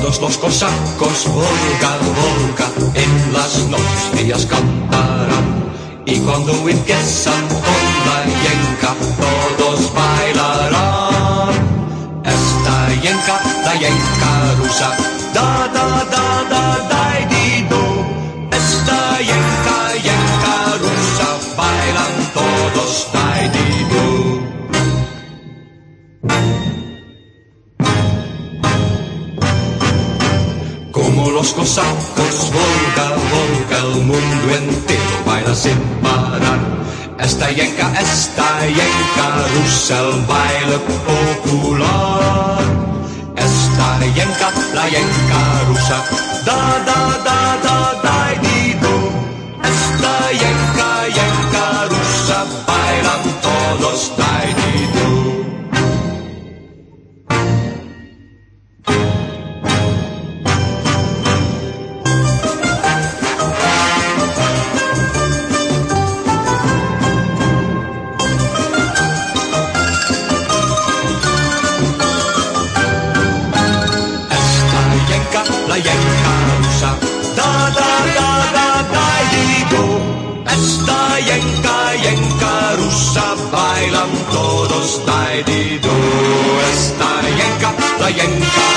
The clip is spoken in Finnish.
Todos los cosacos, Volga, Volga, en las noches cantarán. Y cuando empiezan con la yenca, todos bailarán. Esta yenca, la yenca rusa, da, da, da, los cosacos, Volga, Volga, el mundo entero baila sin parar. Esta yenca, esta yenca rusa, el baile popular. Esta yenca, la yenca rusa, da, da, da, da, da, di, do. Esta yenca, yenca rusa, bailan da da da da Bästa jänka, jänka, russa bailan todos taidido. Esta jänka, da jänka,